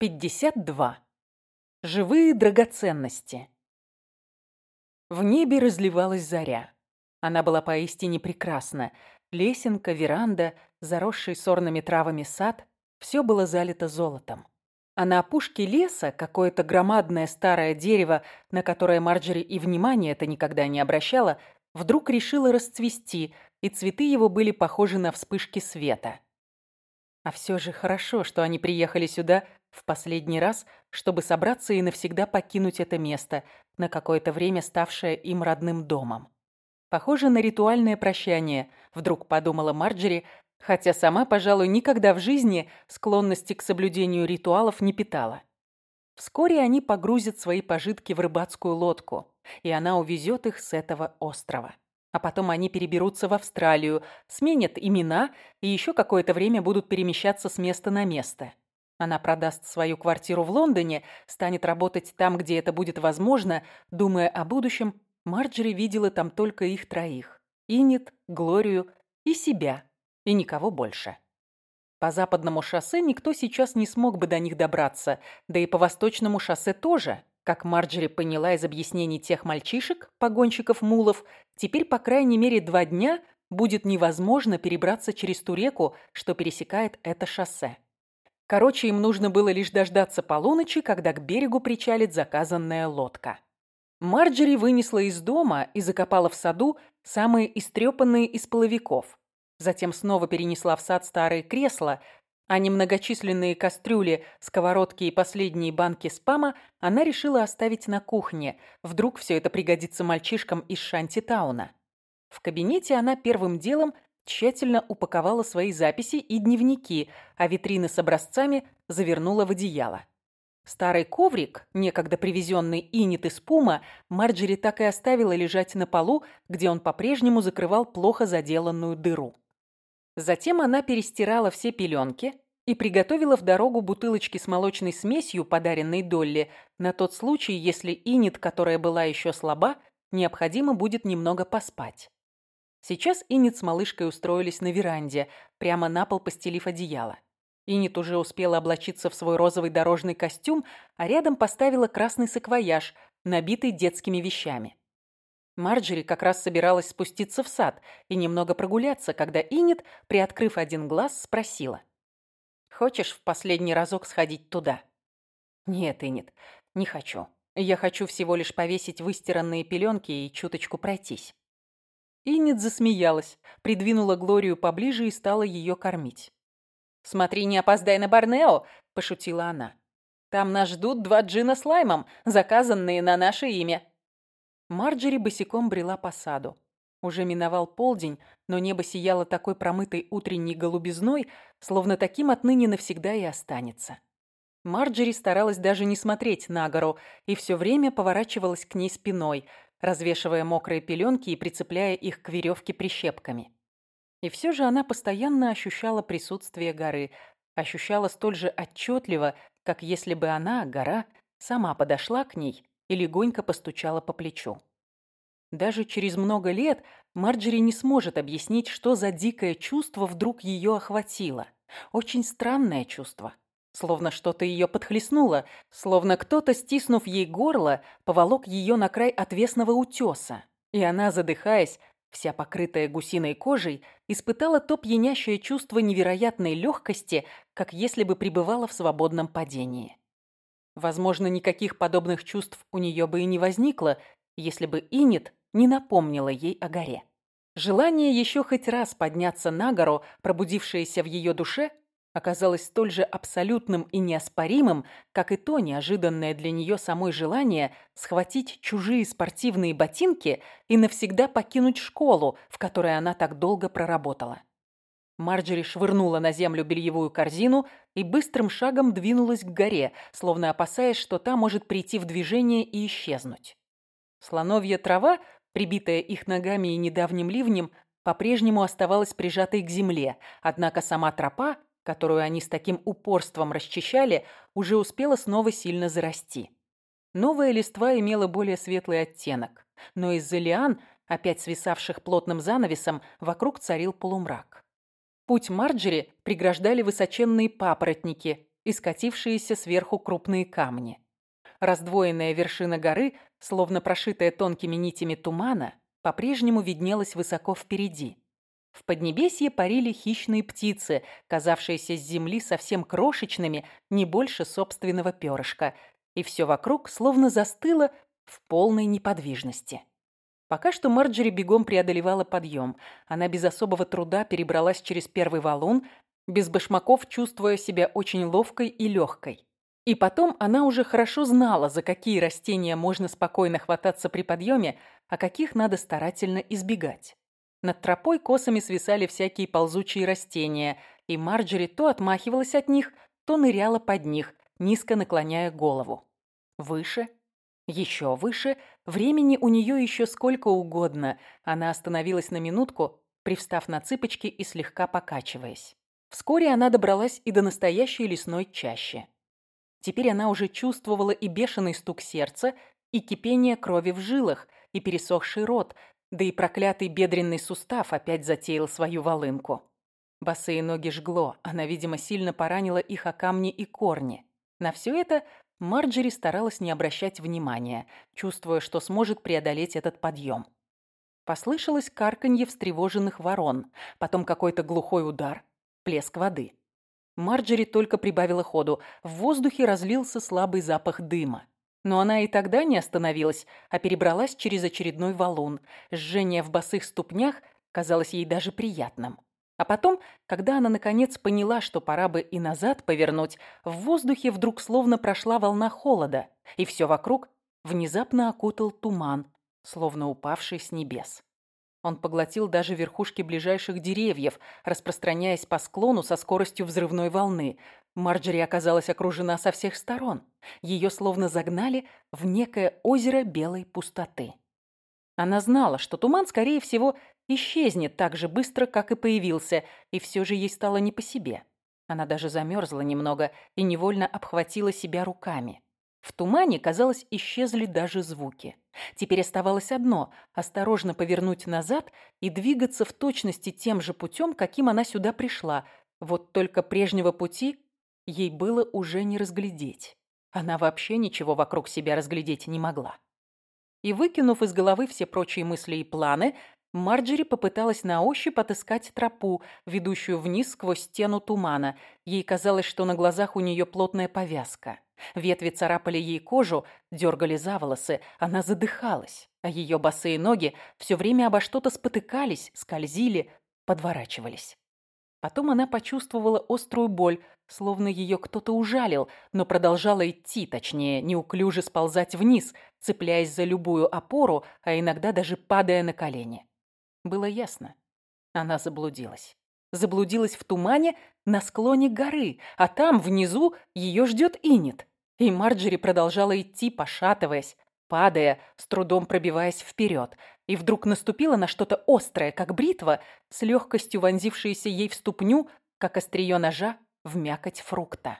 52. Живые драгоценности. В небе разливалась заря. Она была поистине прекрасна. Лесенка, веранда, заросший сорными травами сад – все было залито золотом. А на опушке леса какое-то громадное старое дерево, на которое Марджери и внимания это никогда не обращала, вдруг решило расцвести, и цветы его были похожи на вспышки света. А все же хорошо, что они приехали сюда в последний раз, чтобы собраться и навсегда покинуть это место, на какое-то время ставшее им родным домом. Похоже на ритуальное прощание, вдруг подумала Марджери, хотя сама, пожалуй, никогда в жизни склонности к соблюдению ритуалов не питала. Вскоре они погрузят свои пожитки в рыбацкую лодку, и она увезет их с этого острова. А потом они переберутся в Австралию, сменят имена и еще какое-то время будут перемещаться с места на место. Она продаст свою квартиру в Лондоне, станет работать там, где это будет возможно, думая о будущем, Марджери видела там только их троих. Инет, Глорию и себя, и никого больше. По западному шоссе никто сейчас не смог бы до них добраться, да и по восточному шоссе тоже. Как Марджери поняла из объяснений тех мальчишек, погонщиков мулов, теперь по крайней мере два дня будет невозможно перебраться через ту реку, что пересекает это шоссе. Короче, им нужно было лишь дождаться полуночи, когда к берегу причалит заказанная лодка. Марджери вынесла из дома и закопала в саду самые истрепанные из половиков. Затем снова перенесла в сад старые кресла, а немногочисленные кастрюли, сковородки и последние банки спама она решила оставить на кухне. Вдруг все это пригодится мальчишкам из Шантитауна. В кабинете она первым делом тщательно упаковала свои записи и дневники, а витрины с образцами завернула в одеяло. Старый коврик, некогда привезенный инит из Пума, Марджери так и оставила лежать на полу, где он по-прежнему закрывал плохо заделанную дыру. Затем она перестирала все пеленки и приготовила в дорогу бутылочки с молочной смесью, подаренной Долли, на тот случай, если инит, которая была еще слаба, необходимо будет немного поспать. Сейчас Иннет с малышкой устроились на веранде, прямо на пол постелив одеяло. Иннет уже успела облачиться в свой розовый дорожный костюм, а рядом поставила красный саквояж, набитый детскими вещами. Марджери как раз собиралась спуститься в сад и немного прогуляться, когда Иннет, приоткрыв один глаз, спросила. «Хочешь в последний разок сходить туда?» «Нет, Иннет, не хочу. Я хочу всего лишь повесить выстиранные пеленки и чуточку пройтись». Иннет засмеялась, придвинула Глорию поближе и стала ее кормить. «Смотри, не опоздай на Борнео!» – пошутила она. «Там нас ждут два джина с лаймом, заказанные на наше имя». Марджери босиком брела по саду. Уже миновал полдень, но небо сияло такой промытой утренней голубизной, словно таким отныне навсегда и останется. Марджери старалась даже не смотреть на гору и все время поворачивалась к ней спиной – развешивая мокрые пеленки и прицепляя их к веревке прищепками. И все же она постоянно ощущала присутствие горы, ощущала столь же отчетливо, как если бы она, гора, сама подошла к ней и легонько постучала по плечу. Даже через много лет Марджери не сможет объяснить, что за дикое чувство вдруг ее охватило. Очень странное чувство. Словно что-то ее подхлестнуло, словно кто-то, стиснув ей горло, поволок ее на край отвесного утеса. И она, задыхаясь, вся покрытая гусиной кожей, испытала то пьянящее чувство невероятной легкости, как если бы пребывала в свободном падении. Возможно, никаких подобных чувств у нее бы и не возникло, если бы Инит не напомнила ей о горе. Желание еще хоть раз подняться на гору, пробудившееся в ее душе, оказалось столь же абсолютным и неоспоримым, как и то неожиданное для нее самой желание схватить чужие спортивные ботинки и навсегда покинуть школу, в которой она так долго проработала. Марджери швырнула на землю бельевую корзину и быстрым шагом двинулась к горе, словно опасаясь, что та может прийти в движение и исчезнуть. Слоновья трава, прибитая их ногами и недавним ливнем, по-прежнему оставалась прижатой к земле, однако сама тропа которую они с таким упорством расчищали, уже успела снова сильно зарасти. Новая листва имела более светлый оттенок, но из-за лиан, опять свисавших плотным занавесом, вокруг царил полумрак. Путь Марджери преграждали высоченные папоротники, и скатившиеся сверху крупные камни. Раздвоенная вершина горы, словно прошитая тонкими нитями тумана, по-прежнему виднелась высоко впереди. В Поднебесье парили хищные птицы, казавшиеся с земли совсем крошечными, не больше собственного перышка, и все вокруг словно застыло в полной неподвижности. Пока что Марджери бегом преодолевала подъем. Она без особого труда перебралась через первый валун, без башмаков чувствуя себя очень ловкой и легкой. И потом она уже хорошо знала, за какие растения можно спокойно хвататься при подъеме, а каких надо старательно избегать. Над тропой косами свисали всякие ползучие растения, и Марджери то отмахивалась от них, то ныряла под них, низко наклоняя голову. Выше, еще выше, времени у нее еще сколько угодно. Она остановилась на минутку, привстав на цыпочки и слегка покачиваясь. Вскоре она добралась и до настоящей лесной чащи. Теперь она уже чувствовала и бешеный стук сердца, и кипение крови в жилах, и пересохший рот, да и проклятый бедренный сустав опять затеял свою волынку. Босые ноги жгло, она, видимо, сильно поранила их о камни и корни. На все это Марджери старалась не обращать внимания, чувствуя, что сможет преодолеть этот подъем. Послышалось карканье встревоженных ворон, потом какой-то глухой удар, плеск воды. Марджери только прибавила ходу. В воздухе разлился слабый запах дыма. Но она и тогда не остановилась, а перебралась через очередной валун. Жжение в босых ступнях казалось ей даже приятным. А потом, когда она наконец поняла, что пора бы и назад повернуть, в воздухе вдруг словно прошла волна холода, и все вокруг внезапно окутал туман, словно упавший с небес. Он поглотил даже верхушки ближайших деревьев, распространяясь по склону со скоростью взрывной волны. Марджери оказалась окружена со всех сторон. Ее словно загнали в некое озеро белой пустоты. Она знала, что туман, скорее всего, исчезнет так же быстро, как и появился, и все же ей стало не по себе. Она даже замерзла немного и невольно обхватила себя руками. В тумане, казалось, исчезли даже звуки. Теперь оставалось одно – осторожно повернуть назад и двигаться в точности тем же путем, каким она сюда пришла. Вот только прежнего пути ей было уже не разглядеть. Она вообще ничего вокруг себя разглядеть не могла. И выкинув из головы все прочие мысли и планы, Марджери попыталась на ощупь отыскать тропу, ведущую вниз сквозь стену тумана. Ей казалось, что на глазах у нее плотная повязка. Ветви царапали ей кожу, дергали за волосы, она задыхалась, а ее босые ноги все время обо что-то спотыкались, скользили, подворачивались. Потом она почувствовала острую боль, словно ее кто-то ужалил, но продолжала идти, точнее, неуклюже сползать вниз, цепляясь за любую опору, а иногда даже падая на колени. Было ясно. Она заблудилась. Заблудилась в тумане на склоне горы, а там, внизу, ее ждет Инет. И Марджери продолжала идти, пошатываясь, падая, с трудом пробиваясь вперед, и вдруг наступила на что-то острое, как бритва, с легкостью вонзившееся ей в ступню, как острие ножа в мякоть фрукта.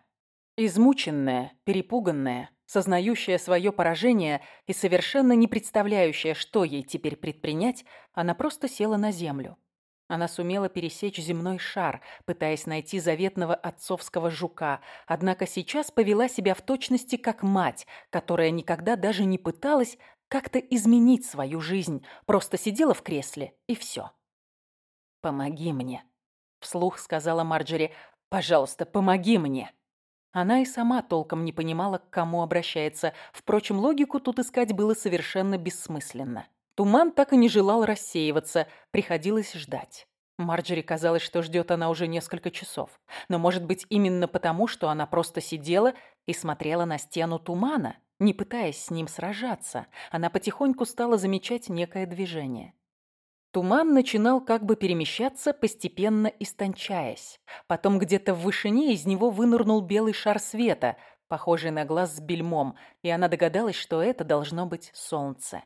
Измученная, перепуганная, Сознающая свое поражение и совершенно не представляющая, что ей теперь предпринять, она просто села на землю. Она сумела пересечь земной шар, пытаясь найти заветного отцовского жука, однако сейчас повела себя в точности как мать, которая никогда даже не пыталась как-то изменить свою жизнь, просто сидела в кресле и все. «Помоги мне», — вслух сказала Марджери. «Пожалуйста, помоги мне». Она и сама толком не понимала, к кому обращается. Впрочем, логику тут искать было совершенно бессмысленно. Туман так и не желал рассеиваться, приходилось ждать. Марджери казалось, что ждет она уже несколько часов. Но, может быть, именно потому, что она просто сидела и смотрела на стену тумана, не пытаясь с ним сражаться. Она потихоньку стала замечать некое движение. Туман начинал как бы перемещаться, постепенно истончаясь. Потом где-то в вышине из него вынырнул белый шар света, похожий на глаз с бельмом, и она догадалась, что это должно быть солнце.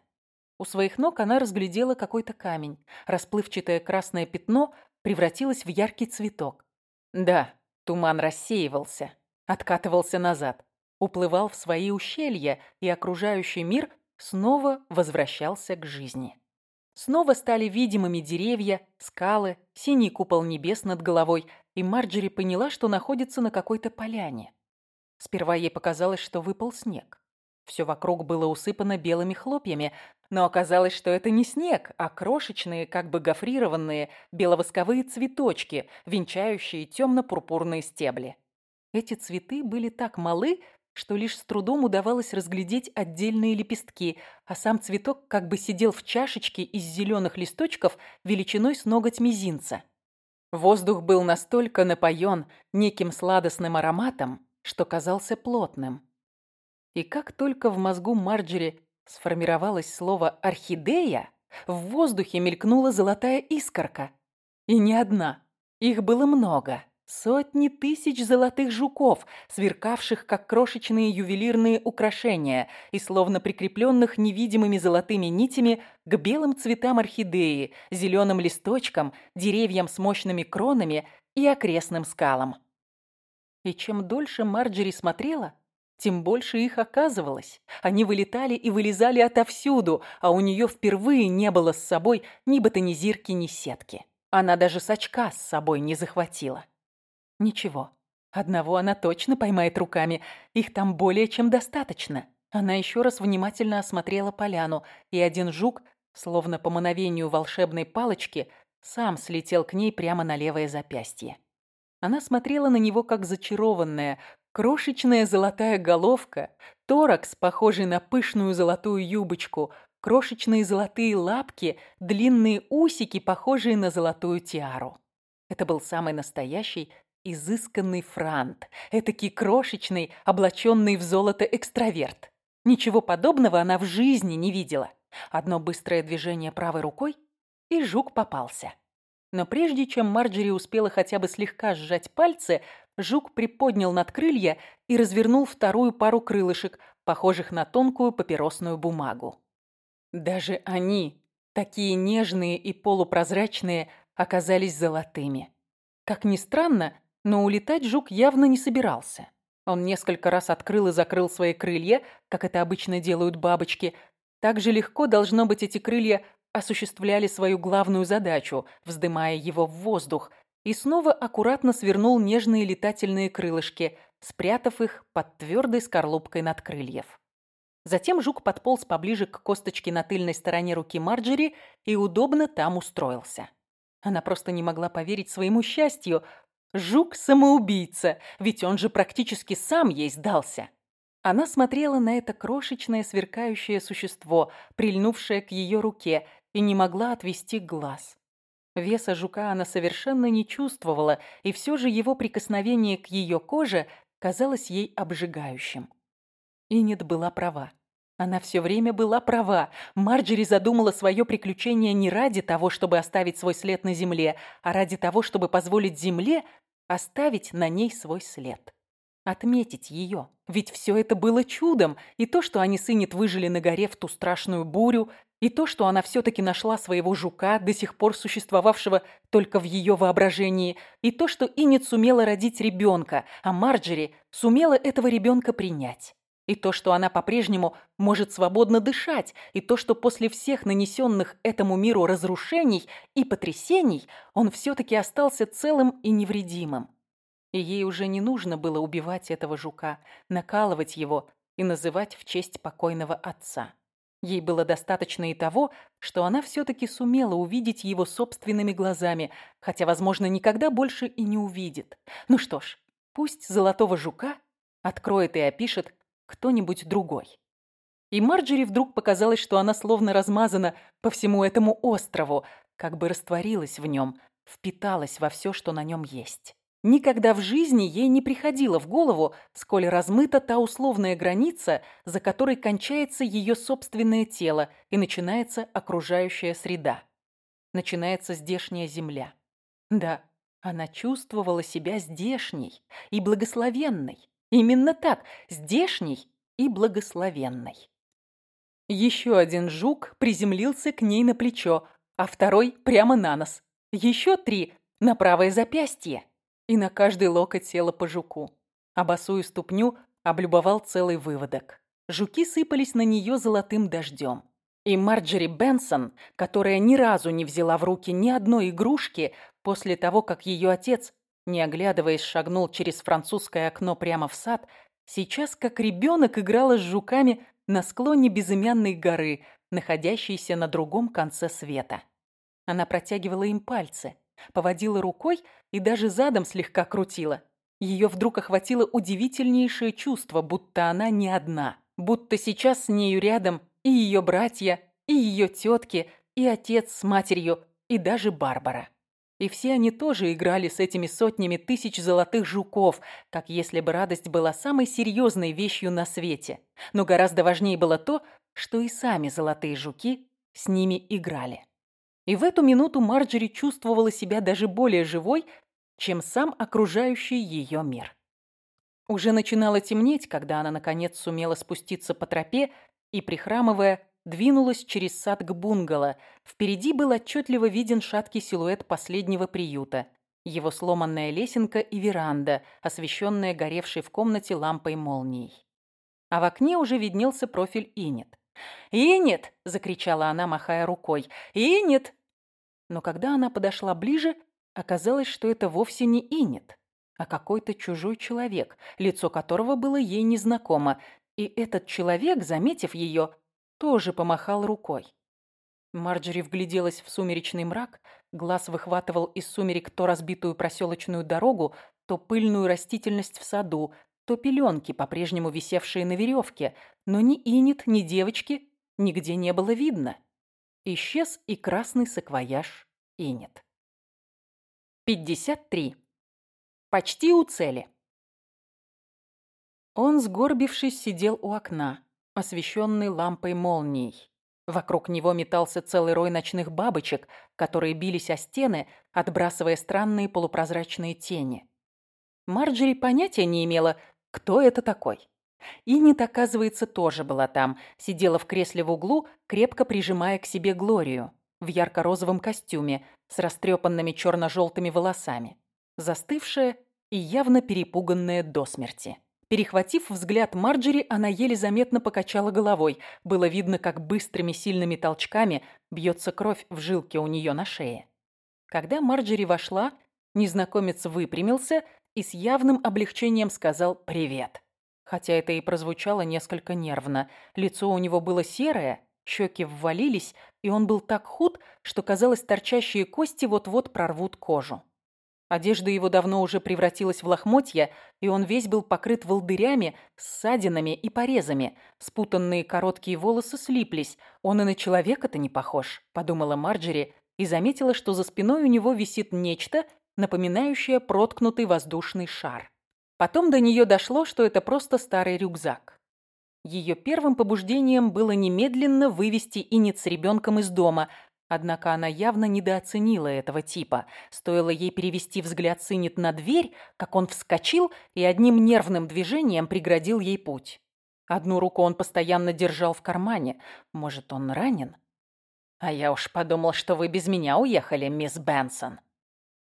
У своих ног она разглядела какой-то камень. Расплывчатое красное пятно превратилось в яркий цветок. Да, туман рассеивался, откатывался назад, уплывал в свои ущелья, и окружающий мир снова возвращался к жизни. Снова стали видимыми деревья, скалы, синий купол небес над головой, и Марджери поняла, что находится на какой-то поляне. Сперва ей показалось, что выпал снег. Все вокруг было усыпано белыми хлопьями, но оказалось, что это не снег, а крошечные, как бы гофрированные, беловосковые цветочки, венчающие темно-пурпурные стебли. Эти цветы были так малы, что лишь с трудом удавалось разглядеть отдельные лепестки, а сам цветок как бы сидел в чашечке из зеленых листочков величиной с ноготь мизинца. Воздух был настолько напоен неким сладостным ароматом, что казался плотным. И как только в мозгу Марджери сформировалось слово «орхидея», в воздухе мелькнула золотая искорка. И не одна. Их было много. Сотни тысяч золотых жуков, сверкавших как крошечные ювелирные украшения и словно прикрепленных невидимыми золотыми нитями к белым цветам орхидеи, зеленым листочкам, деревьям с мощными кронами и окрестным скалам. И чем дольше Марджери смотрела, тем больше их оказывалось. Они вылетали и вылезали отовсюду, а у нее впервые не было с собой ни ботанизирки, ни сетки. Она даже сачка с собой не захватила. Ничего, одного она точно поймает руками, их там более чем достаточно. Она еще раз внимательно осмотрела поляну, и один жук, словно по мановению волшебной палочки, сам слетел к ней прямо на левое запястье. Она смотрела на него как зачарованная, Крошечная золотая головка, торакс, похожий на пышную золотую юбочку, крошечные золотые лапки, длинные усики, похожие на золотую тиару. Это был самый настоящий, изысканный франт, этакий крошечный, облаченный в золото экстраверт. Ничего подобного она в жизни не видела. Одно быстрое движение правой рукой, и жук попался. Но прежде чем Марджери успела хотя бы слегка сжать пальцы, жук приподнял над крылья и развернул вторую пару крылышек, похожих на тонкую папиросную бумагу. Даже они, такие нежные и полупрозрачные, оказались золотыми. Как ни странно, но улетать жук явно не собирался. Он несколько раз открыл и закрыл свои крылья, как это обычно делают бабочки. Так же легко, должно быть, эти крылья осуществляли свою главную задачу, вздымая его в воздух – и снова аккуратно свернул нежные летательные крылышки, спрятав их под твердой скорлупкой над крыльев. Затем жук подполз поближе к косточке на тыльной стороне руки Марджери и удобно там устроился. Она просто не могла поверить своему счастью. Жук-самоубийца, ведь он же практически сам ей сдался. Она смотрела на это крошечное сверкающее существо, прильнувшее к ее руке, и не могла отвести глаз. Веса жука она совершенно не чувствовала, и все же его прикосновение к ее коже казалось ей обжигающим. Инет была права. Она все время была права. Марджери задумала свое приключение не ради того, чтобы оставить свой след на земле, а ради того, чтобы позволить земле оставить на ней свой след. Отметить ее. Ведь все это было чудом. И то, что они с Инет выжили на горе в ту страшную бурю, и то, что она все-таки нашла своего жука, до сих пор существовавшего только в ее воображении, и то, что Иннет сумела родить ребенка, а Марджери сумела этого ребенка принять. И то, что она по-прежнему может свободно дышать, и то, что после всех нанесенных этому миру разрушений и потрясений он все-таки остался целым и невредимым. И ей уже не нужно было убивать этого жука, накалывать его и называть в честь покойного отца. Ей было достаточно и того, что она все-таки сумела увидеть его собственными глазами, хотя, возможно, никогда больше и не увидит. Ну что ж, пусть золотого жука откроет и опишет кто-нибудь другой. И Марджери вдруг показалось, что она словно размазана по всему этому острову, как бы растворилась в нем, впиталась во все, что на нем есть. Никогда в жизни ей не приходило в голову, сколь размыта та условная граница, за которой кончается ее собственное тело и начинается окружающая среда. Начинается здешняя земля. Да, она чувствовала себя здешней и благословенной. Именно так, здешней и благословенной. Еще один жук приземлился к ней на плечо, а второй прямо на нос. Еще три на правое запястье и на каждый локоть села по жуку, а босую ступню облюбовал целый выводок. Жуки сыпались на нее золотым дождем. И Марджери Бенсон, которая ни разу не взяла в руки ни одной игрушки после того, как ее отец, не оглядываясь, шагнул через французское окно прямо в сад, сейчас как ребенок играла с жуками на склоне безымянной горы, находящейся на другом конце света. Она протягивала им пальцы, поводила рукой и даже задом слегка крутила. Ее вдруг охватило удивительнейшее чувство, будто она не одна, будто сейчас с нею рядом и ее братья, и ее тетки, и отец с матерью, и даже Барбара. И все они тоже играли с этими сотнями тысяч золотых жуков, как если бы радость была самой серьезной вещью на свете. Но гораздо важнее было то, что и сами золотые жуки с ними играли. И в эту минуту Марджери чувствовала себя даже более живой, чем сам окружающий ее мир. Уже начинало темнеть, когда она наконец сумела спуститься по тропе и, прихрамывая, двинулась через сад к бунгало. Впереди был отчетливо виден шаткий силуэт последнего приюта. Его сломанная лесенка и веранда, освещенная горевшей в комнате лампой молнией. А в окне уже виднелся профиль Инет. «Инет!» – закричала она, махая рукой. «Инет!» Но когда она подошла ближе, оказалось, что это вовсе не Инет, а какой-то чужой человек, лицо которого было ей незнакомо. И этот человек, заметив ее, тоже помахал рукой. Марджери вгляделась в сумеречный мрак, глаз выхватывал из сумерек то разбитую проселочную дорогу, то пыльную растительность в саду, то пеленки, по-прежнему висевшие на веревке, но ни Инет, ни девочки нигде не было видно. Исчез и красный саквояж Инет. 53. Почти у цели. Он, сгорбившись, сидел у окна освещенный лампой молнией. Вокруг него метался целый рой ночных бабочек, которые бились о стены, отбрасывая странные полупрозрачные тени. Марджери понятия не имела, кто это такой. Иннет, оказывается, тоже была там, сидела в кресле в углу, крепко прижимая к себе Глорию, в ярко-розовом костюме, с растрепанными черно-желтыми волосами, застывшая и явно перепуганная до смерти. Перехватив взгляд Марджери, она еле заметно покачала головой. Было видно, как быстрыми сильными толчками бьется кровь в жилке у нее на шее. Когда Марджери вошла, незнакомец выпрямился и с явным облегчением сказал «привет». Хотя это и прозвучало несколько нервно. Лицо у него было серое, щеки ввалились, и он был так худ, что, казалось, торчащие кости вот-вот прорвут кожу. Одежда его давно уже превратилась в лохмотья, и он весь был покрыт волдырями, ссадинами и порезами. Спутанные короткие волосы слиплись. Он и на человека-то не похож, подумала Марджери и заметила, что за спиной у него висит нечто, напоминающее проткнутый воздушный шар. Потом до нее дошло, что это просто старый рюкзак. Ее первым побуждением было немедленно вывести Инет с ребенком из дома, Однако она явно недооценила этого типа. Стоило ей перевести взгляд Сынет на дверь, как он вскочил и одним нервным движением преградил ей путь. Одну руку он постоянно держал в кармане. Может, он ранен? А я уж подумал, что вы без меня уехали, мисс Бенсон.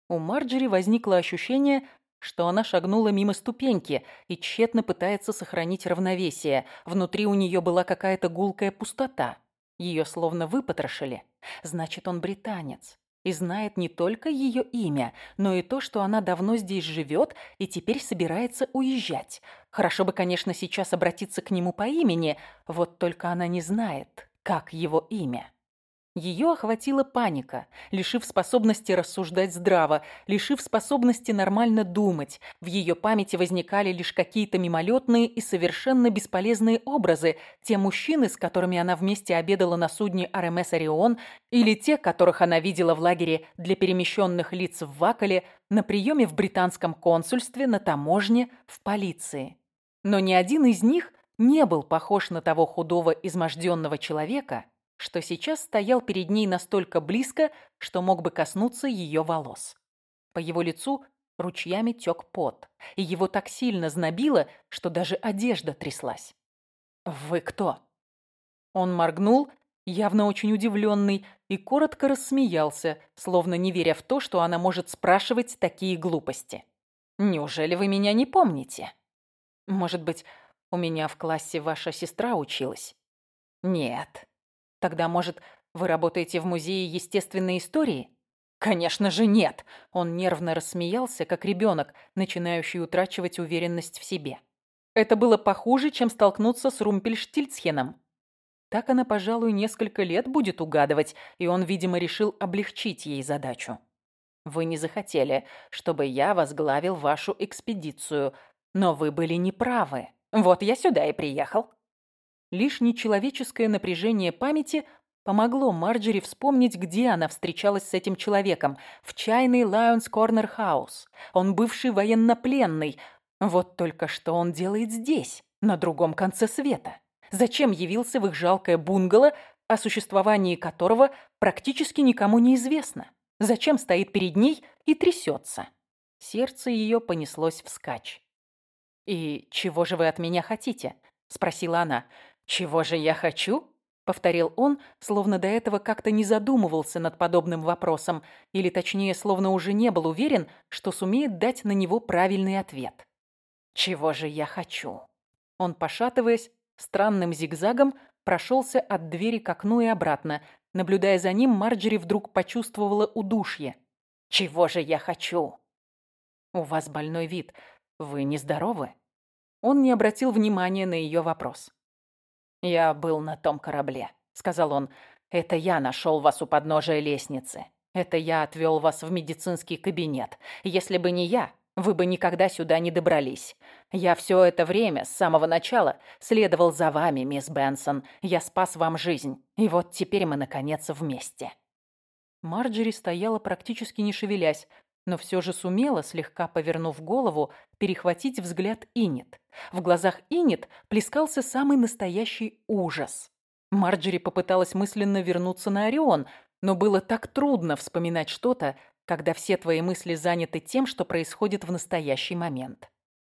У Марджери возникло ощущение, что она шагнула мимо ступеньки и тщетно пытается сохранить равновесие. Внутри у нее была какая-то гулкая пустота. Ее словно выпотрошили. Значит, он британец. И знает не только ее имя, но и то, что она давно здесь живет и теперь собирается уезжать. Хорошо бы, конечно, сейчас обратиться к нему по имени, вот только она не знает, как его имя. Ее охватила паника, лишив способности рассуждать здраво, лишив способности нормально думать. В ее памяти возникали лишь какие-то мимолетные и совершенно бесполезные образы. Те мужчины, с которыми она вместе обедала на судне РМС «Орион», или те, которых она видела в лагере для перемещенных лиц в Вакале, на приеме в британском консульстве, на таможне, в полиции. Но ни один из них не был похож на того худого изможденного человека, что сейчас стоял перед ней настолько близко, что мог бы коснуться ее волос. По его лицу ручьями тек пот, и его так сильно знобило, что даже одежда тряслась. «Вы кто?» Он моргнул, явно очень удивленный, и коротко рассмеялся, словно не веря в то, что она может спрашивать такие глупости. «Неужели вы меня не помните? Может быть, у меня в классе ваша сестра училась?» «Нет, Тогда, может, вы работаете в музее естественной истории? Конечно же нет. Он нервно рассмеялся, как ребенок, начинающий утрачивать уверенность в себе. Это было похуже, чем столкнуться с Румпельштильцхеном. Так она, пожалуй, несколько лет будет угадывать, и он, видимо, решил облегчить ей задачу. Вы не захотели, чтобы я возглавил вашу экспедицию, но вы были неправы. Вот я сюда и приехал. Лишь нечеловеческое напряжение памяти помогло Марджери вспомнить, где она встречалась с этим человеком. В чайной Лайонс Корнер Хаус. Он бывший военнопленный. Вот только что он делает здесь, на другом конце света. Зачем явился в их жалкое бунгало, о существовании которого практически никому не известно? Зачем стоит перед ней и трясется? Сердце ее понеслось вскачь. «И чего же вы от меня хотите?» – спросила она. «Чего же я хочу?» – повторил он, словно до этого как-то не задумывался над подобным вопросом, или точнее, словно уже не был уверен, что сумеет дать на него правильный ответ. «Чего же я хочу?» Он, пошатываясь, странным зигзагом прошелся от двери к окну и обратно. Наблюдая за ним, Марджери вдруг почувствовала удушье. «Чего же я хочу?» «У вас больной вид. Вы нездоровы?» Он не обратил внимания на ее вопрос. «Я был на том корабле», — сказал он. «Это я нашел вас у подножия лестницы. Это я отвел вас в медицинский кабинет. Если бы не я, вы бы никогда сюда не добрались. Я все это время, с самого начала, следовал за вами, мисс Бенсон. Я спас вам жизнь. И вот теперь мы, наконец, вместе». Марджери стояла практически не шевелясь, но все же сумела, слегка повернув голову, перехватить взгляд Инет. В глазах Инет плескался самый настоящий ужас. Марджери попыталась мысленно вернуться на Орион, но было так трудно вспоминать что-то, когда все твои мысли заняты тем, что происходит в настоящий момент.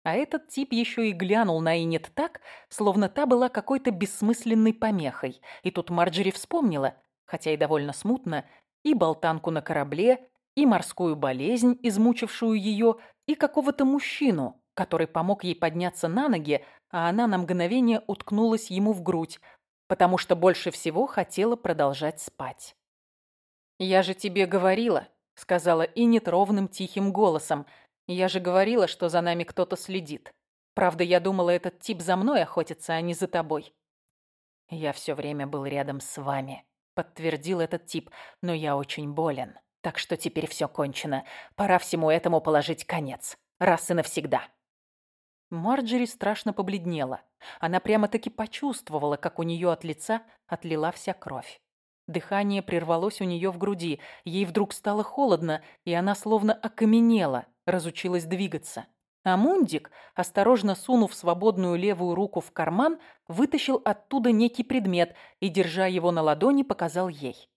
А этот тип еще и глянул на Инет так, словно та была какой-то бессмысленной помехой. И тут Марджери вспомнила, хотя и довольно смутно, и болтанку на корабле, и морскую болезнь, измучившую ее, и какого-то мужчину, который помог ей подняться на ноги, а она на мгновение уткнулась ему в грудь, потому что больше всего хотела продолжать спать. «Я же тебе говорила», — сказала Иннет ровным тихим голосом. «Я же говорила, что за нами кто-то следит. Правда, я думала, этот тип за мной охотится, а не за тобой». «Я все время был рядом с вами», — подтвердил этот тип, «но я очень болен». Так что теперь все кончено. Пора всему этому положить конец. Раз и навсегда. Марджери страшно побледнела. Она прямо-таки почувствовала, как у нее от лица отлила вся кровь. Дыхание прервалось у нее в груди. Ей вдруг стало холодно, и она словно окаменела, разучилась двигаться. А Мундик, осторожно сунув свободную левую руку в карман, вытащил оттуда некий предмет и, держа его на ладони, показал ей.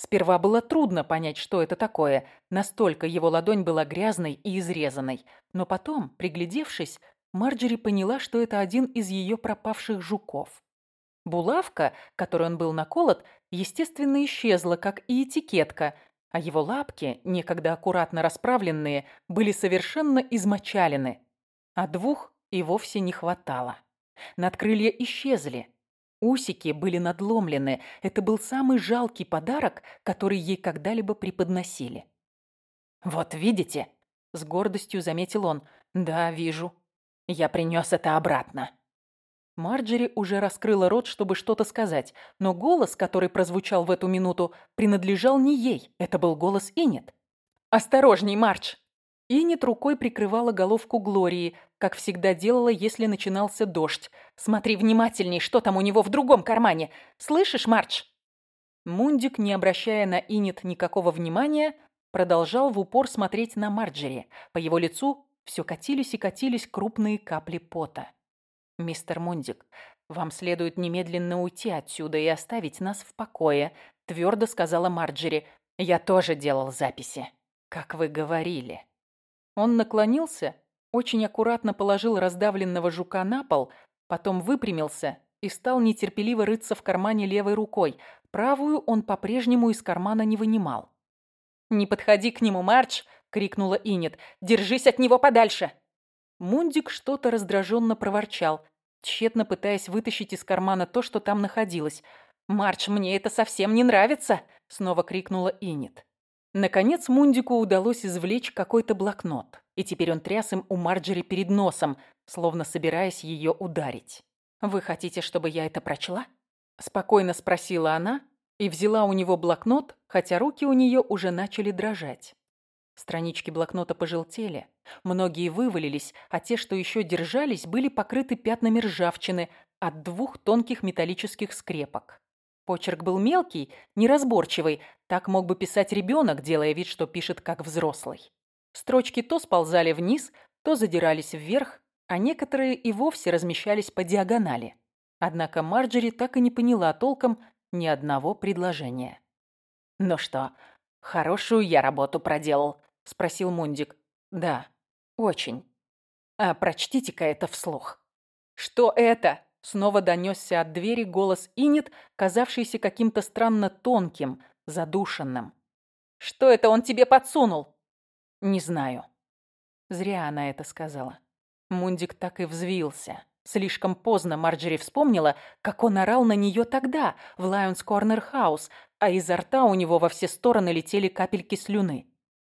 Сперва было трудно понять, что это такое, настолько его ладонь была грязной и изрезанной. Но потом, приглядевшись, Марджери поняла, что это один из ее пропавших жуков. Булавка, которой он был наколот, естественно, исчезла, как и этикетка, а его лапки, некогда аккуратно расправленные, были совершенно измочалены, а двух и вовсе не хватало. Надкрылья исчезли, Усики были надломлены. Это был самый жалкий подарок, который ей когда-либо преподносили. «Вот видите?» – с гордостью заметил он. «Да, вижу. Я принес это обратно». Марджери уже раскрыла рот, чтобы что-то сказать, но голос, который прозвучал в эту минуту, принадлежал не ей. Это был голос Инет. «Осторожней, Мардж!» Инет рукой прикрывала головку Глории, как всегда делала, если начинался дождь. «Смотри внимательней, что там у него в другом кармане. Слышишь, Мардж?» Мундик, не обращая на Инет никакого внимания, продолжал в упор смотреть на Марджери. По его лицу все катились и катились крупные капли пота. «Мистер Мундик, вам следует немедленно уйти отсюда и оставить нас в покое», твердо сказала Марджери. «Я тоже делал записи, как вы говорили». Он наклонился, очень аккуратно положил раздавленного жука на пол, потом выпрямился и стал нетерпеливо рыться в кармане левой рукой. Правую он по-прежнему из кармана не вынимал. «Не подходи к нему, Марч!» — крикнула Инет. «Держись от него подальше!» Мундик что-то раздраженно проворчал, тщетно пытаясь вытащить из кармана то, что там находилось. «Марч, мне это совсем не нравится!» — снова крикнула Инет. Наконец Мундику удалось извлечь какой-то блокнот, и теперь он тряс им у Марджери перед носом, словно собираясь ее ударить. «Вы хотите, чтобы я это прочла?» Спокойно спросила она и взяла у него блокнот, хотя руки у нее уже начали дрожать. Странички блокнота пожелтели, многие вывалились, а те, что еще держались, были покрыты пятнами ржавчины от двух тонких металлических скрепок. Почерк был мелкий, неразборчивый, так мог бы писать ребенок, делая вид, что пишет как взрослый. Строчки то сползали вниз, то задирались вверх, а некоторые и вовсе размещались по диагонали. Однако Марджери так и не поняла толком ни одного предложения. «Ну что, хорошую я работу проделал?» – спросил Мундик. «Да, очень. А прочтите-ка это вслух». «Что это?» – снова донесся от двери голос Инет, казавшийся каким-то странно тонким, задушенным. «Что это он тебе подсунул?» «Не знаю». Зря она это сказала. Мундик так и взвился. Слишком поздно Марджери вспомнила, как он орал на нее тогда, в Лайонс Корнер Хаус, а изо рта у него во все стороны летели капельки слюны.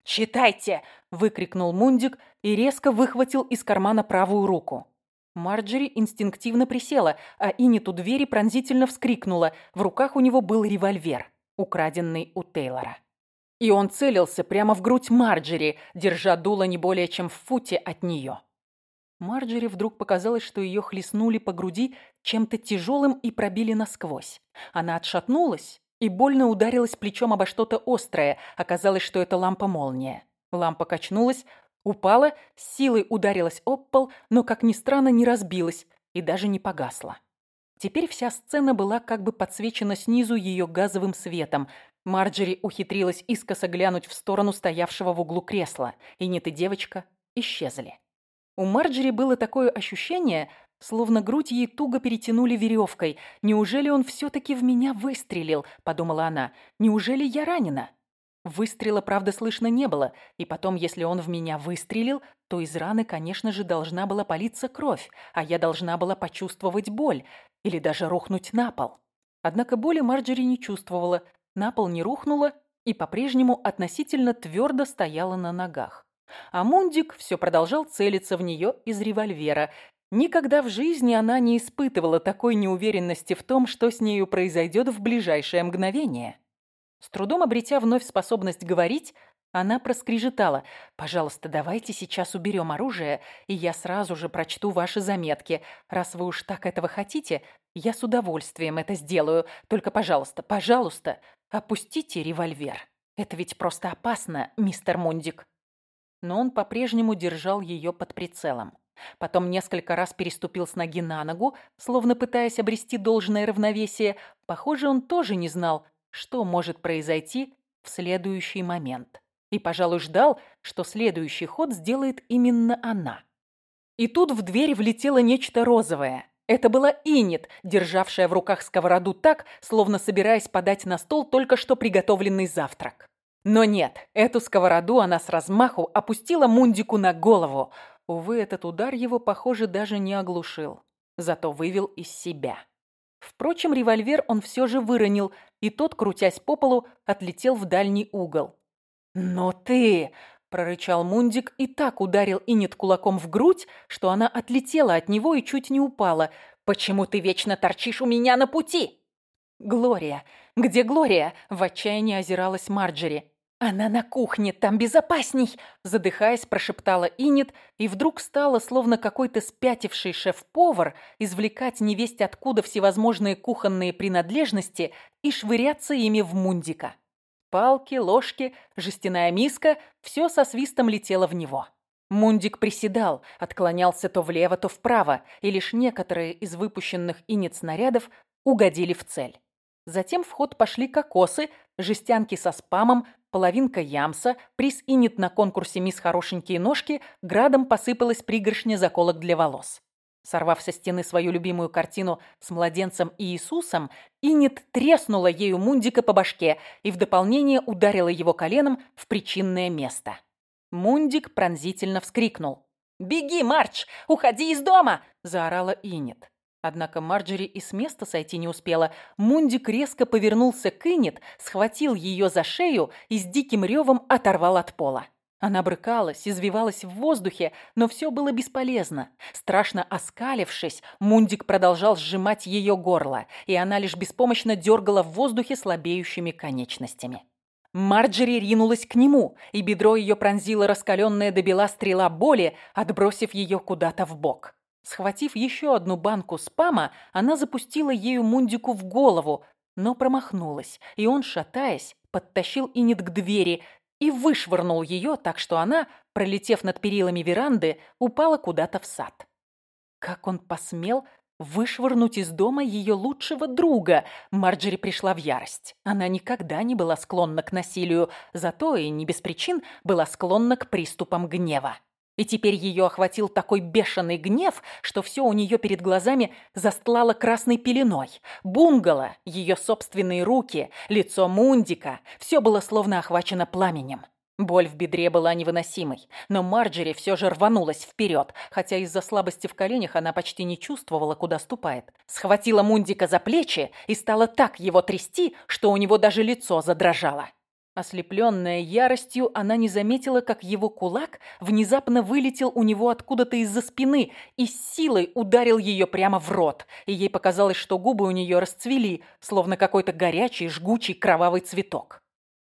«Читайте!» – выкрикнул Мундик и резко выхватил из кармана правую руку. Марджери инстинктивно присела, а Иннет у двери пронзительно вскрикнула. В руках у него был револьвер, украденный у Тейлора. И он целился прямо в грудь Марджери, держа дуло не более чем в футе от нее. Марджери вдруг показалось, что ее хлестнули по груди чем-то тяжелым и пробили насквозь. Она отшатнулась и больно ударилась плечом обо что-то острое. Оказалось, что это лампа-молния. Лампа качнулась, упала, с силой ударилась об пол, но, как ни странно, не разбилась и даже не погасла. Теперь вся сцена была как бы подсвечена снизу ее газовым светом. Марджери ухитрилась искоса глянуть в сторону стоявшего в углу кресла, и нет и девочка исчезли. У Марджери было такое ощущение, словно грудь ей туго перетянули веревкой. «Неужели он все-таки в меня выстрелил?» – подумала она. «Неужели я ранена?» Выстрела, правда, слышно не было, и потом, если он в меня выстрелил, то из раны, конечно же, должна была палиться кровь, а я должна была почувствовать боль или даже рухнуть на пол. Однако боли Марджери не чувствовала, на пол не рухнула и по-прежнему относительно твердо стояла на ногах. А Мундик все продолжал целиться в нее из револьвера. Никогда в жизни она не испытывала такой неуверенности в том, что с нею произойдет в ближайшее мгновение. С трудом обретя вновь способность говорить, она проскрежетала. «Пожалуйста, давайте сейчас уберем оружие, и я сразу же прочту ваши заметки. Раз вы уж так этого хотите, я с удовольствием это сделаю. Только, пожалуйста, пожалуйста, опустите револьвер. Это ведь просто опасно, мистер Мундик» но он по-прежнему держал ее под прицелом. Потом несколько раз переступил с ноги на ногу, словно пытаясь обрести должное равновесие. Похоже, он тоже не знал, что может произойти в следующий момент. И, пожалуй, ждал, что следующий ход сделает именно она. И тут в дверь влетело нечто розовое. Это была Инет, державшая в руках сковороду так, словно собираясь подать на стол только что приготовленный завтрак. Но нет, эту сковороду она с размаху опустила Мундику на голову. Увы, этот удар его, похоже, даже не оглушил. Зато вывел из себя. Впрочем, револьвер он все же выронил, и тот, крутясь по полу, отлетел в дальний угол. «Но ты!» – прорычал Мундик и так ударил Инет кулаком в грудь, что она отлетела от него и чуть не упала. «Почему ты вечно торчишь у меня на пути?» «Глория! Где Глория?» – в отчаянии озиралась Марджери. «Она на кухне, там безопасней!» Задыхаясь, прошептала Инет, и вдруг стала, словно какой-то спятивший шеф-повар, извлекать невесть откуда всевозможные кухонные принадлежности и швыряться ими в мундика. Палки, ложки, жестяная миска – все со свистом летело в него. Мундик приседал, отклонялся то влево, то вправо, и лишь некоторые из выпущенных инет снарядов угодили в цель. Затем в ход пошли кокосы, жестянки со спамом, половинка ямса, приз инит на конкурсе «Мисс Хорошенькие ножки», градом посыпалась пригоршня заколок для волос. Сорвав со стены свою любимую картину с младенцем и Иисусом, Инит треснула ею Мундика по башке и в дополнение ударила его коленом в причинное место. Мундик пронзительно вскрикнул. «Беги, Марч! Уходи из дома!» – заорала Инит. Однако Марджери и с места сойти не успела. Мундик резко повернулся к Инет, схватил ее за шею и с диким ревом оторвал от пола. Она брыкалась, извивалась в воздухе, но все было бесполезно. Страшно оскалившись, Мундик продолжал сжимать ее горло, и она лишь беспомощно дергала в воздухе слабеющими конечностями. Марджери ринулась к нему, и бедро ее пронзила раскаленная до бела стрела боли, отбросив ее куда-то в бок. Схватив еще одну банку спама, она запустила ею Мундику в голову, но промахнулась, и он, шатаясь, подтащил Инет к двери и вышвырнул ее так, что она, пролетев над перилами веранды, упала куда-то в сад. Как он посмел вышвырнуть из дома ее лучшего друга. Марджери пришла в ярость. Она никогда не была склонна к насилию, зато и не без причин была склонна к приступам гнева. И теперь ее охватил такой бешеный гнев, что все у нее перед глазами застлало красной пеленой. Бунгало, ее собственные руки, лицо Мундика – все было словно охвачено пламенем. Боль в бедре была невыносимой, но Марджери все же рванулась вперед, хотя из-за слабости в коленях она почти не чувствовала, куда ступает. Схватила Мундика за плечи и стала так его трясти, что у него даже лицо задрожало. Ослепленная яростью, она не заметила, как его кулак внезапно вылетел у него откуда-то из-за спины и с силой ударил ее прямо в рот, и ей показалось, что губы у нее расцвели, словно какой-то горячий, жгучий кровавый цветок.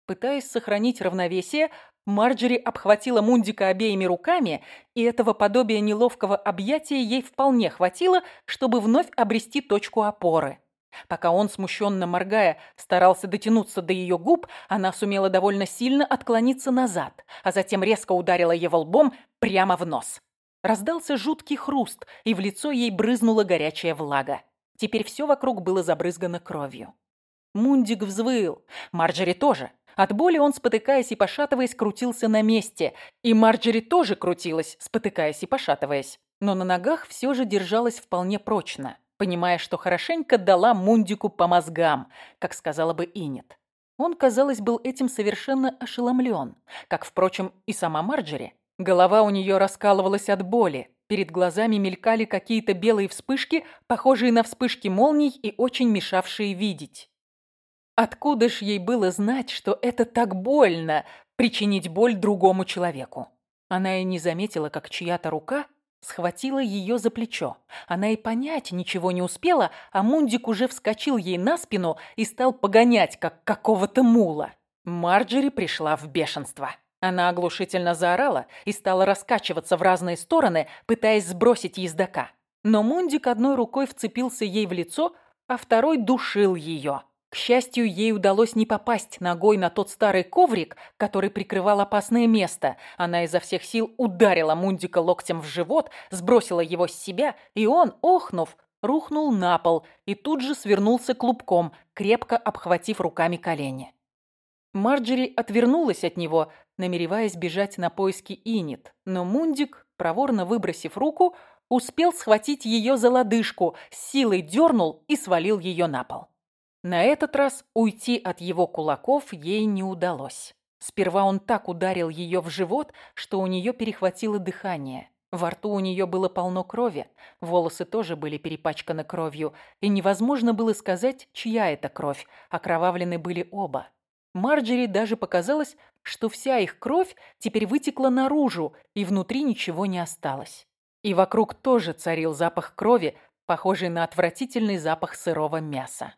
Пытаясь сохранить равновесие, Марджери обхватила Мундика обеими руками, и этого подобия неловкого объятия ей вполне хватило, чтобы вновь обрести точку опоры. Пока он, смущенно моргая, старался дотянуться до ее губ, она сумела довольно сильно отклониться назад, а затем резко ударила его лбом прямо в нос. Раздался жуткий хруст, и в лицо ей брызнула горячая влага. Теперь все вокруг было забрызгано кровью. Мундик взвыл. Марджери тоже. От боли он, спотыкаясь и пошатываясь, крутился на месте. И Марджери тоже крутилась, спотыкаясь и пошатываясь. Но на ногах все же держалась вполне прочно, понимая, что хорошенько дала Мундику по мозгам, как сказала бы Инет. Он, казалось, был этим совершенно ошеломлен, как, впрочем, и сама Марджери. Голова у нее раскалывалась от боли, перед глазами мелькали какие-то белые вспышки, похожие на вспышки молний и очень мешавшие видеть. Откуда ж ей было знать, что это так больно – причинить боль другому человеку? Она и не заметила, как чья-то рука схватила ее за плечо. Она и понять ничего не успела, а Мундик уже вскочил ей на спину и стал погонять, как какого-то мула. Марджери пришла в бешенство. Она оглушительно заорала и стала раскачиваться в разные стороны, пытаясь сбросить ездока. Но Мундик одной рукой вцепился ей в лицо, а второй душил ее. К счастью, ей удалось не попасть ногой на тот старый коврик, который прикрывал опасное место. Она изо всех сил ударила Мундика локтем в живот, сбросила его с себя, и он, охнув, рухнул на пол и тут же свернулся клубком, крепко обхватив руками колени. Марджери отвернулась от него, намереваясь бежать на поиски Инит, но Мундик, проворно выбросив руку, успел схватить ее за лодыжку, силой дернул и свалил ее на пол. На этот раз уйти от его кулаков ей не удалось. Сперва он так ударил ее в живот, что у нее перехватило дыхание. Во рту у нее было полно крови, волосы тоже были перепачканы кровью, и невозможно было сказать, чья это кровь, окровавлены были оба. Марджери даже показалось, что вся их кровь теперь вытекла наружу, и внутри ничего не осталось. И вокруг тоже царил запах крови, похожий на отвратительный запах сырого мяса.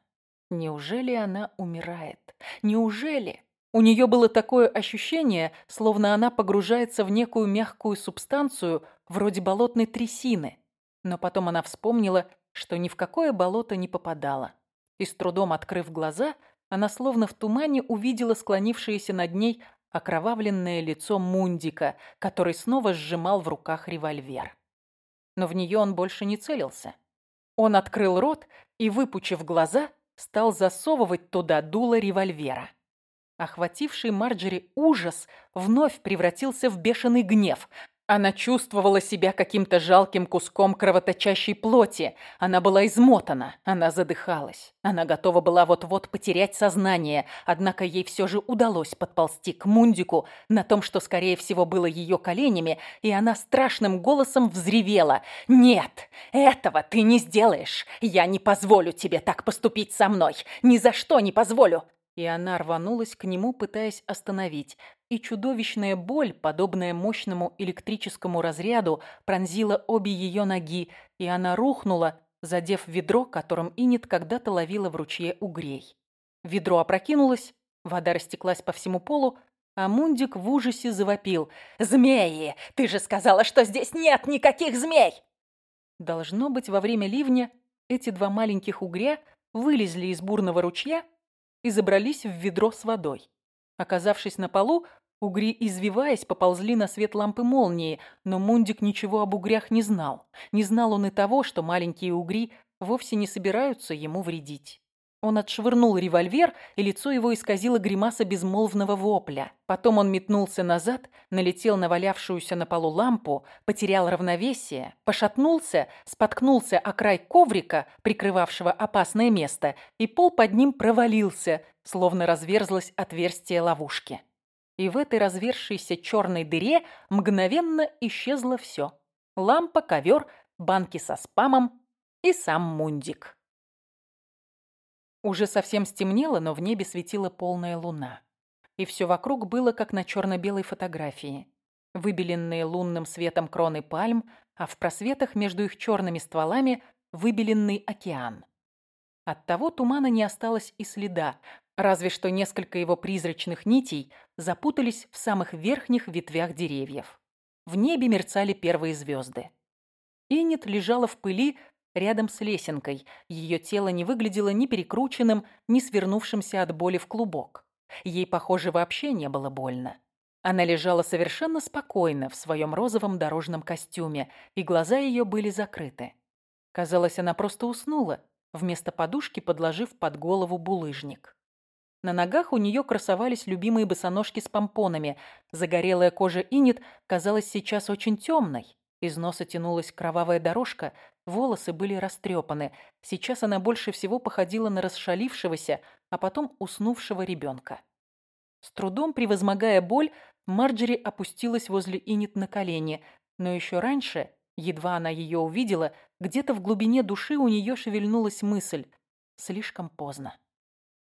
Неужели она умирает? Неужели? У нее было такое ощущение, словно она погружается в некую мягкую субстанцию, вроде болотной трясины. Но потом она вспомнила, что ни в какое болото не попадала. И с трудом открыв глаза, она словно в тумане увидела склонившееся над ней окровавленное лицо Мундика, который снова сжимал в руках револьвер. Но в нее он больше не целился. Он открыл рот и, выпучив глаза, стал засовывать туда дуло револьвера. Охвативший Марджери ужас вновь превратился в бешеный гнев. Она чувствовала себя каким-то жалким куском кровоточащей плоти. Она была измотана, она задыхалась. Она готова была вот-вот потерять сознание, однако ей все же удалось подползти к Мундику на том, что, скорее всего, было ее коленями, и она страшным голосом взревела. «Нет, этого ты не сделаешь! Я не позволю тебе так поступить со мной! Ни за что не позволю! И она рванулась к нему, пытаясь остановить. И чудовищная боль, подобная мощному электрическому разряду, пронзила обе ее ноги, и она рухнула, задев ведро, которым Инет когда-то ловила в ручье угрей. Ведро опрокинулось, вода растеклась по всему полу, а Мундик в ужасе завопил. «Змеи! Ты же сказала, что здесь нет никаких змей!» Должно быть, во время ливня эти два маленьких угря вылезли из бурного ручья и забрались в ведро с водой. Оказавшись на полу, угри, извиваясь, поползли на свет лампы молнии, но Мундик ничего об угрях не знал. Не знал он и того, что маленькие угри вовсе не собираются ему вредить. Он отшвырнул револьвер, и лицо его исказило гримаса безмолвного вопля. Потом он метнулся назад, налетел на валявшуюся на полу лампу, потерял равновесие, пошатнулся, споткнулся о край коврика, прикрывавшего опасное место, и пол под ним провалился, словно разверзлось отверстие ловушки. И в этой развершейся черной дыре мгновенно исчезло все. Лампа, ковер, банки со спамом и сам Мундик. Уже совсем стемнело, но в небе светила полная луна. И все вокруг было, как на черно-белой фотографии. Выбеленные лунным светом кроны пальм, а в просветах между их черными стволами выбеленный океан. От того тумана не осталось и следа, разве что несколько его призрачных нитей запутались в самых верхних ветвях деревьев. В небе мерцали первые звезды. Инет лежала в пыли, рядом с лесенкой. Ее тело не выглядело ни перекрученным, ни свернувшимся от боли в клубок. Ей, похоже, вообще не было больно. Она лежала совершенно спокойно в своем розовом дорожном костюме, и глаза ее были закрыты. Казалось, она просто уснула, вместо подушки подложив под голову булыжник. На ногах у нее красовались любимые босоножки с помпонами. Загорелая кожа Инет казалась сейчас очень темной. Из носа тянулась кровавая дорожка, волосы были растрепаны. Сейчас она больше всего походила на расшалившегося, а потом уснувшего ребенка. С трудом превозмогая боль, Марджери опустилась возле Инит на колени, но еще раньше, едва она ее увидела, где-то в глубине души у нее шевельнулась мысль «слишком поздно».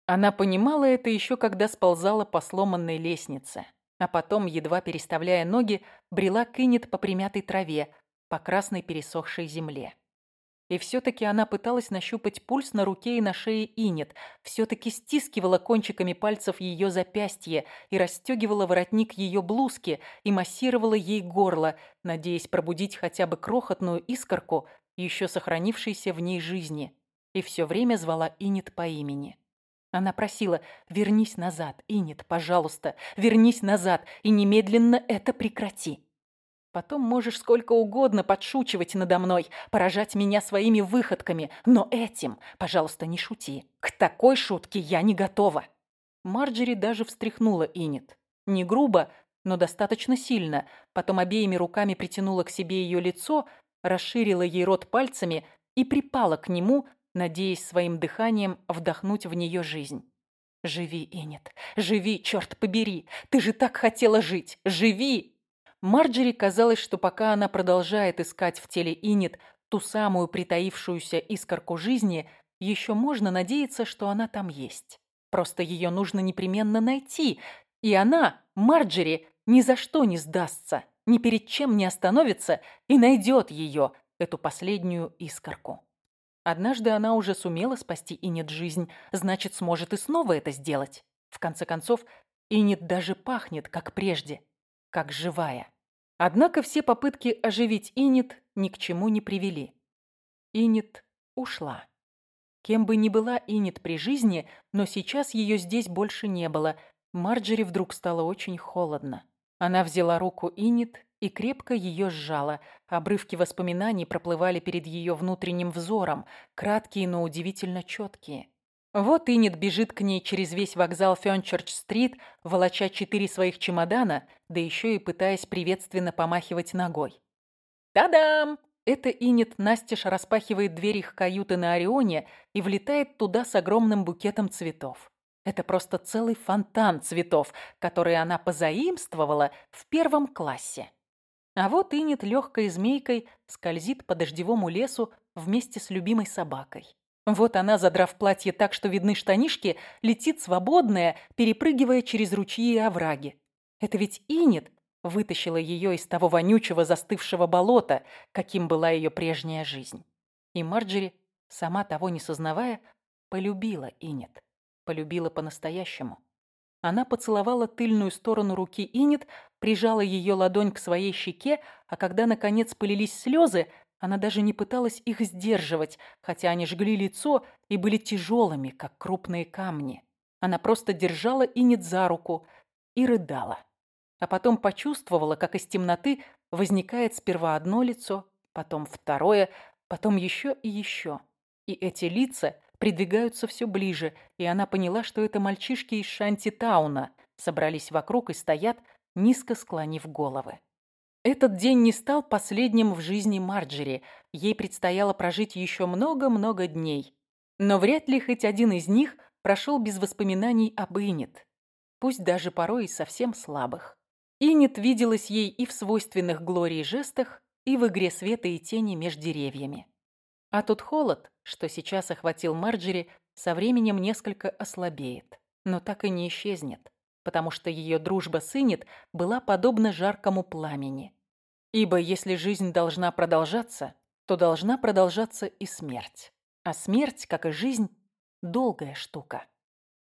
Она понимала это еще когда сползала по сломанной лестнице а потом, едва переставляя ноги, брела Кынет по примятой траве, по красной пересохшей земле. И все-таки она пыталась нащупать пульс на руке и на шее Инет, все-таки стискивала кончиками пальцев ее запястье и расстегивала воротник ее блузки и массировала ей горло, надеясь пробудить хотя бы крохотную искорку, еще сохранившейся в ней жизни, и все время звала Инет по имени. Она просила «Вернись назад, Инет, пожалуйста, вернись назад и немедленно это прекрати». Потом можешь сколько угодно подшучивать надо мной, поражать меня своими выходками, но этим, пожалуйста, не шути. К такой шутке я не готова. Марджери даже встряхнула Инет. Не грубо, но достаточно сильно. Потом обеими руками притянула к себе ее лицо, расширила ей рот пальцами и припала к нему, надеясь своим дыханием вдохнуть в нее жизнь. «Живи, Инет, живи, черт побери! Ты же так хотела жить! Живи!» Марджери казалось, что пока она продолжает искать в теле Инет ту самую притаившуюся искорку жизни, еще можно надеяться, что она там есть. Просто ее нужно непременно найти, и она, Марджери, ни за что не сдастся, ни перед чем не остановится и найдет ее, эту последнюю искорку. Однажды она уже сумела спасти Инет жизнь, значит, сможет и снова это сделать. В конце концов, Инет даже пахнет, как прежде, как живая. Однако все попытки оживить Инет ни к чему не привели. Инет ушла. Кем бы ни была Инет при жизни, но сейчас ее здесь больше не было. Марджери вдруг стало очень холодно. Она взяла руку Инет и крепко ее сжала. Обрывки воспоминаний проплывали перед ее внутренним взором, краткие, но удивительно четкие. Вот Инет бежит к ней через весь вокзал Фёнчерч-стрит, волоча четыре своих чемодана, да еще и пытаясь приветственно помахивать ногой. Та-дам! Это Инет настежь распахивает дверь их каюты на Орионе и влетает туда с огромным букетом цветов. Это просто целый фонтан цветов, который она позаимствовала в первом классе. А вот Инет легкой змейкой скользит по дождевому лесу вместе с любимой собакой. Вот она, задрав платье так, что видны штанишки, летит свободная, перепрыгивая через ручьи и овраги. Это ведь Инет вытащила ее из того вонючего застывшего болота, каким была ее прежняя жизнь. И Марджери, сама того не сознавая, полюбила Инет. Полюбила по-настоящему. Она поцеловала тыльную сторону руки Инет, прижала ее ладонь к своей щеке, а когда, наконец, полились слезы, она даже не пыталась их сдерживать, хотя они жгли лицо и были тяжелыми, как крупные камни. Она просто держала Инет за руку и рыдала. А потом почувствовала, как из темноты возникает сперва одно лицо, потом второе, потом еще и еще. И эти лица придвигаются все ближе, и она поняла, что это мальчишки из Шанти-тауна собрались вокруг и стоят, низко склонив головы. Этот день не стал последним в жизни Марджери. Ей предстояло прожить еще много-много дней. Но вряд ли хоть один из них прошел без воспоминаний об Инет. Пусть даже порой и совсем слабых. Инет виделась ей и в свойственных Глории жестах, и в игре света и тени между деревьями. А тот холод, что сейчас охватил Марджери, со временем несколько ослабеет, но так и не исчезнет потому что ее дружба с Инет была подобна жаркому пламени. Ибо если жизнь должна продолжаться, то должна продолжаться и смерть. А смерть, как и жизнь, долгая штука.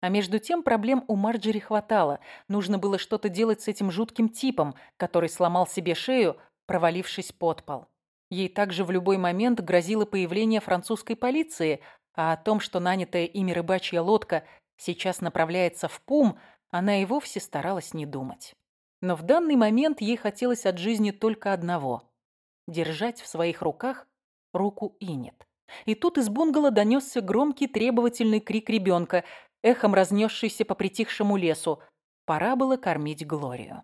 А между тем проблем у Марджери хватало. Нужно было что-то делать с этим жутким типом, который сломал себе шею, провалившись под пол. Ей также в любой момент грозило появление французской полиции, а о том, что нанятая ими рыбачья лодка сейчас направляется в Пум, она и вовсе старалась не думать. Но в данный момент ей хотелось от жизни только одного – держать в своих руках руку Инет. И тут из бунгало донесся громкий требовательный крик ребенка, эхом разнесшийся по притихшему лесу. Пора было кормить Глорию.